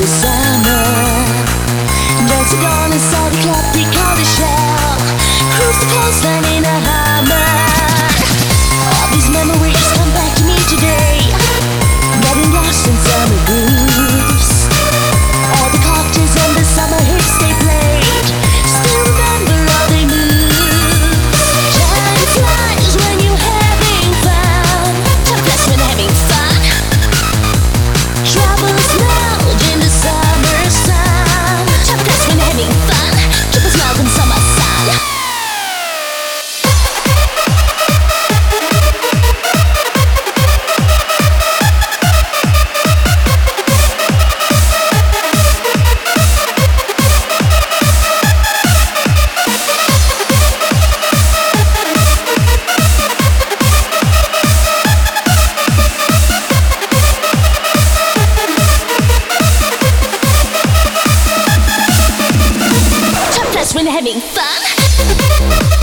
the summer Dancing on inside the shell coastline in a hammer. All these memories come back to me today. having fun?